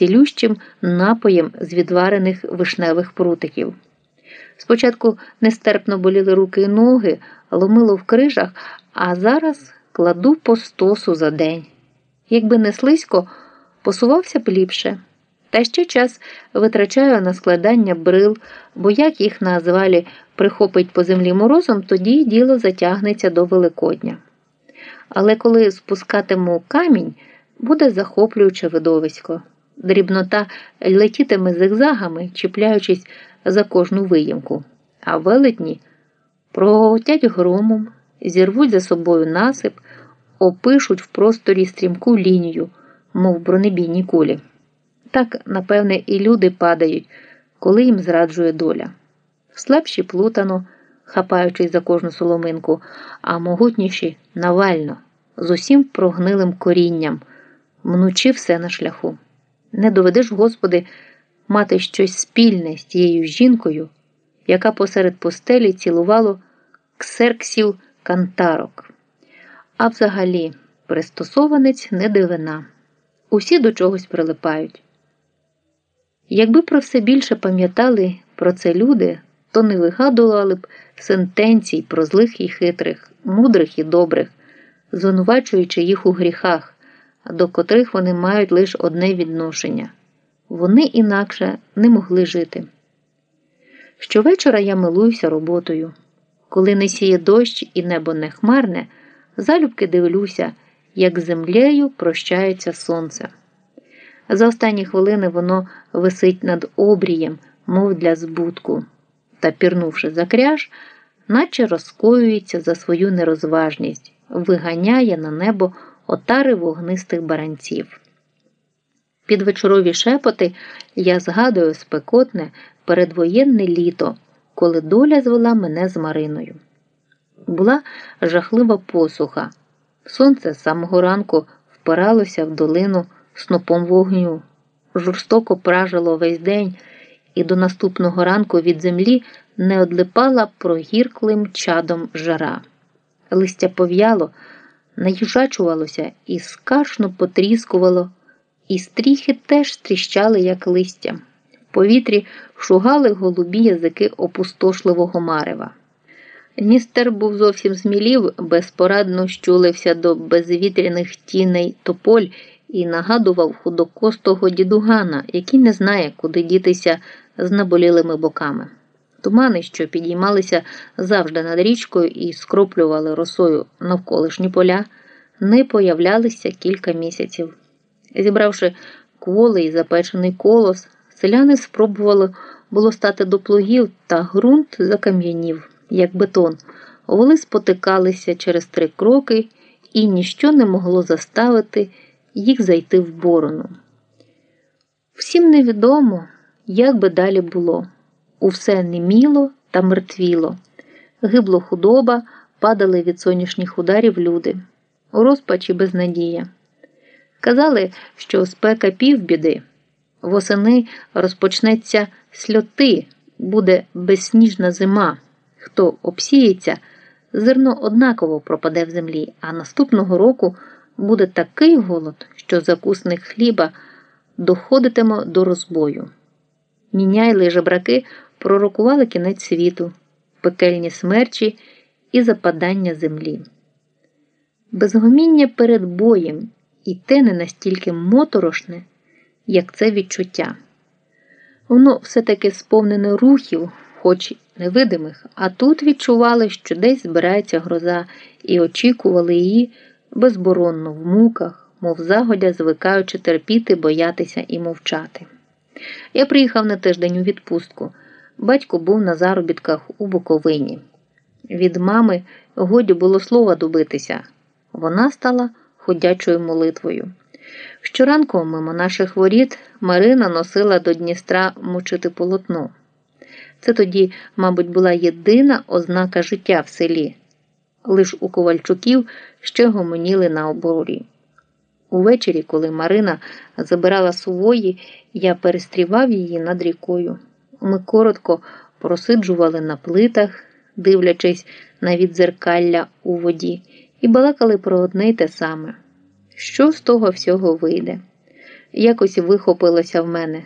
цілющим напоєм з відварених вишневих прутиків. Спочатку нестерпно боліли руки і ноги, ломило в крижах, а зараз кладу по стосу за день. Якби не слизько, посувався б ліпше. Та ще час витрачаю на складання брил, бо як їх на звалі прихопить по землі морозом, тоді діло затягнеться до Великодня. Але коли спускатиму камінь, буде захоплююче видовисько. Дрібнота летітиме зигзагами, чіпляючись за кожну виїмку, а велетні проготять громом, зірвуть за собою насип, опишуть в просторі стрімку лінію, мов бронебійні кулі. Так, напевне, і люди падають, коли їм зраджує доля. Слабші плутано, хапаючись за кожну соломинку, а могутніші навально, з усім прогнилим корінням, мнучи все на шляху. Не доведеш, Господи, мати щось спільне з тією жінкою, яка посеред постелі цілувало ксерксів кантарок. А взагалі, пристосованець не дивина. Усі до чогось прилипають. Якби про все більше пам'ятали про це люди, то не вигадували б сентенцій про злих і хитрих, мудрих і добрих, звинувачуючи їх у гріхах, до котрих вони мають лише одне відношення вони інакше не могли жити. Щовечора я милуюся роботою. Коли не сіє дощ і небо не хмарне, залюбки дивлюся, як землею прощається сонце. За останні хвилини воно висить над обрієм, мов для збутку, та, пірнувши за кряж, наче розкоюється за свою нерозважність, виганяє на небо отари вогнистих баранців. Під вечорові шепоти я згадую спекотне передвоєнне літо, коли доля звела мене з Мариною. Була жахлива посуха. Сонце з самого ранку впиралося в долину снопом вогню, жорстоко пражило весь день, і до наступного ранку від землі не одлипала прогірклим чадом жара. Листя пов'яло, наїжачувалося і скашно потріскувало, і стріхи теж стріщали, як листя. В повітрі шугали голубі язики опустошливого марева. Ністер був зовсім змілів, безпорадно щулився до безвітряних тіней тополь і нагадував худокостого дідугана, який не знає, куди дітися з наболілими боками. Тумани, що підіймалися завжди над річкою і скроплювали росою навколишні поля, не появлялися кілька місяців. Зібравши кволий і запечений колос, селяни спробували було стати до плугів, та ґрунт закам'янів, як бетон. Воли спотикалися через три кроки, і ніщо не могло заставити їх зайти в борону. Всім невідомо, як би далі було. Усе неміло та мертвіло. Гибло худоба, падали від сонячних ударів люди. У розпачі безнадія. Казали, що спека півбіди. Восени розпочнеться сльоти, буде безсніжна зима. Хто обсіється, зерно однаково пропаде в землі, а наступного року буде такий голод, що закусник хліба доходитиме до розбою. Міняйли жебраки пророкували кінець світу, пекельні смерчі і западання землі. Безгоміння перед боєм і те не настільки моторошне, як це відчуття. Воно все-таки сповнене рухів, хоч невидимих, а тут відчували, що десь збирається гроза, і очікували її безборонно в муках, мов загодя, звикаючи терпіти, боятися і мовчати. Я приїхав на тиждень у відпустку. Батько був на заробітках у Буковині. Від мами годі було слова добитися. Вона стала ходячою молитвою. Щоранку, мимо наших воріт, Марина носила до Дністра мучити полотно. Це тоді, мабуть, була єдина ознака життя в селі. Лиш у Ковальчуків ще гомоніли на оборі. Увечері, коли Марина забирала сувої, я перестрівав її над рікою. Ми коротко просиджували на плитах, дивлячись на відзеркалля у воді, і балакали про одне й те саме. Що з того всього вийде? якось вихопилося в мене.